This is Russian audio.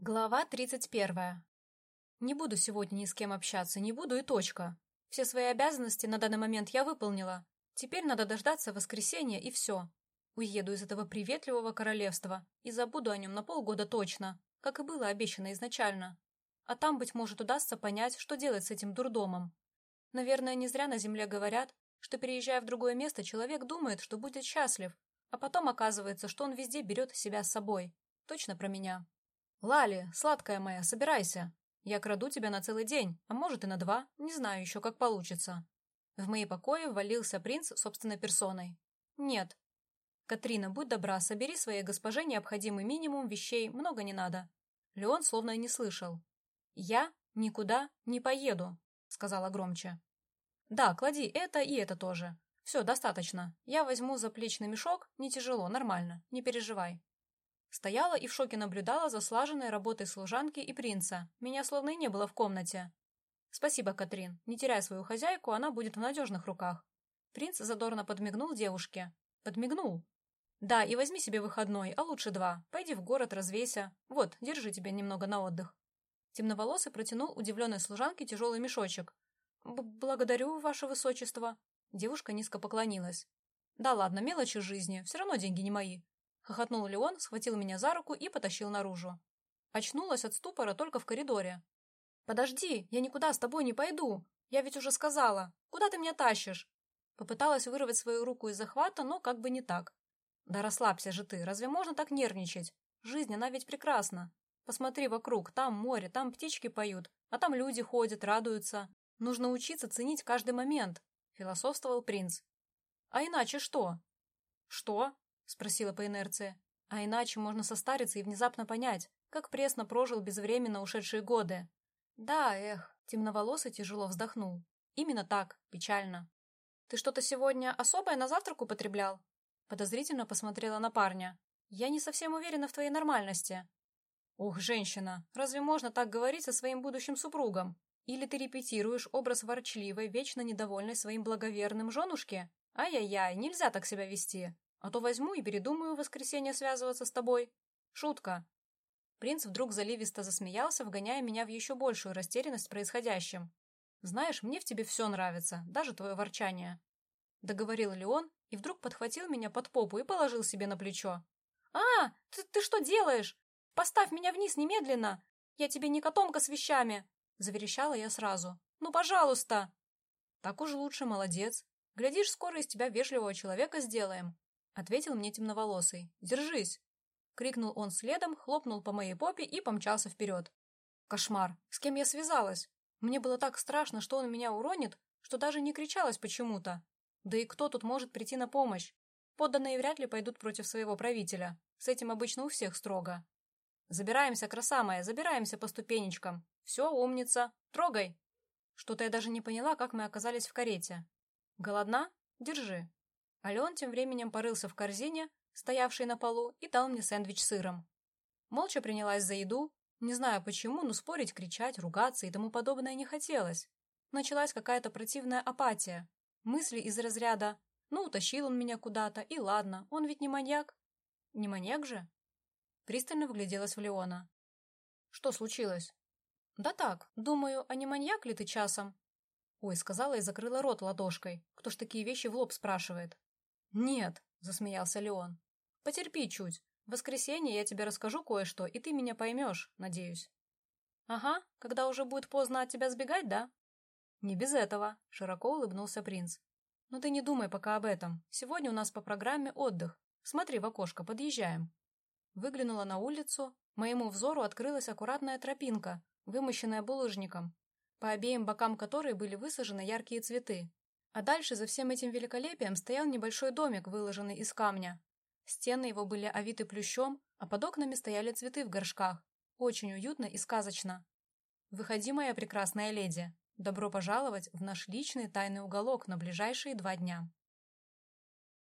Глава 31. Не буду сегодня ни с кем общаться, не буду и точка. Все свои обязанности на данный момент я выполнила. Теперь надо дождаться воскресенья и все. Уеду из этого приветливого королевства и забуду о нем на полгода точно, как и было обещано изначально. А там, быть может, удастся понять, что делать с этим дурдомом. Наверное, не зря на земле говорят, что переезжая в другое место, человек думает, что будет счастлив, а потом оказывается, что он везде берет себя с собой. Точно про меня. «Лали, сладкая моя, собирайся. Я краду тебя на целый день, а может и на два, не знаю еще, как получится». В мои покои ввалился принц собственной персоной. «Нет». «Катрина, будь добра, собери своей госпоже необходимый минимум вещей, много не надо». Леон словно не слышал. «Я никуда не поеду», — сказала громче. «Да, клади это и это тоже. Все, достаточно. Я возьму заплечный мешок, не тяжело, нормально, не переживай». Стояла и в шоке наблюдала за слаженной работой служанки и принца. Меня словно и не было в комнате. «Спасибо, Катрин. Не теряй свою хозяйку, она будет в надежных руках». Принц задорно подмигнул девушке. Подмигнул. «Да, и возьми себе выходной, а лучше два. Пойди в город, развейся. Вот, держи тебя немного на отдых». Темноволосый протянул удивленной служанке тяжелый мешочек. «Благодарю, ваше высочество». Девушка низко поклонилась. «Да ладно, мелочи жизни, все равно деньги не мои. Хохотнул Леон, схватил меня за руку и потащил наружу. Очнулась от ступора только в коридоре. «Подожди, я никуда с тобой не пойду. Я ведь уже сказала. Куда ты меня тащишь?» Попыталась вырвать свою руку из захвата, но как бы не так. «Да расслабься же ты, разве можно так нервничать? Жизнь, она ведь прекрасна. Посмотри вокруг, там море, там птички поют, а там люди ходят, радуются. Нужно учиться ценить каждый момент», — философствовал принц. «А иначе что?» «Что?» Спросила по инерции. А иначе можно состариться и внезапно понять, как пресно прожил безвременно ушедшие годы. Да, эх, темноволосый тяжело вздохнул. Именно так, печально. Ты что-то сегодня особое на завтрак употреблял? Подозрительно посмотрела на парня. Я не совсем уверена в твоей нормальности. Ух, женщина, разве можно так говорить со своим будущим супругом? Или ты репетируешь образ ворчливой, вечно недовольной своим благоверным женушки? Ай-яй-яй, нельзя так себя вести. А то возьму и передумаю в воскресенье связываться с тобой. Шутка. Принц вдруг заливисто засмеялся, вгоняя меня в еще большую растерянность происходящим. «Знаешь, мне в тебе все нравится, даже твое ворчание», — договорил Леон и вдруг подхватил меня под попу и положил себе на плечо. «А, ты, ты что делаешь? Поставь меня вниз немедленно! Я тебе не котомка с вещами!» — заверещала я сразу. «Ну, пожалуйста!» «Так уж лучше, молодец. Глядишь, скоро из тебя вежливого человека сделаем ответил мне темноволосый. «Держись!» Крикнул он следом, хлопнул по моей попе и помчался вперед. Кошмар! С кем я связалась? Мне было так страшно, что он меня уронит, что даже не кричалась почему-то. Да и кто тут может прийти на помощь? Подданные вряд ли пойдут против своего правителя. С этим обычно у всех строго. Забираемся, краса моя, забираемся по ступенечкам. Все, умница. Трогай. Что-то я даже не поняла, как мы оказались в карете. Голодна? Держи. Ален тем временем порылся в корзине, стоявшей на полу, и дал мне сэндвич с сыром. Молча принялась за еду, не знаю почему, но спорить, кричать, ругаться и тому подобное не хотелось. Началась какая-то противная апатия. Мысли из разряда «ну, утащил он меня куда-то, и ладно, он ведь не маньяк». «Не маньяк же?» Пристально вгляделась в Леона. «Что случилось?» «Да так, думаю, а не маньяк ли ты часом?» «Ой», — сказала и закрыла рот ладошкой. «Кто ж такие вещи в лоб спрашивает?» «Нет», — засмеялся Леон. «Потерпи чуть. В воскресенье я тебе расскажу кое-что, и ты меня поймешь, надеюсь». «Ага, когда уже будет поздно от тебя сбегать, да?» «Не без этого», — широко улыбнулся принц. «Но ты не думай пока об этом. Сегодня у нас по программе отдых. Смотри в окошко, подъезжаем». Выглянула на улицу. Моему взору открылась аккуратная тропинка, вымощенная булыжником, по обеим бокам которой были высажены яркие цветы. А дальше за всем этим великолепием стоял небольшой домик, выложенный из камня. Стены его были овиты плющом, а под окнами стояли цветы в горшках. Очень уютно и сказочно. «Выходи, моя прекрасная леди. Добро пожаловать в наш личный тайный уголок на ближайшие два дня».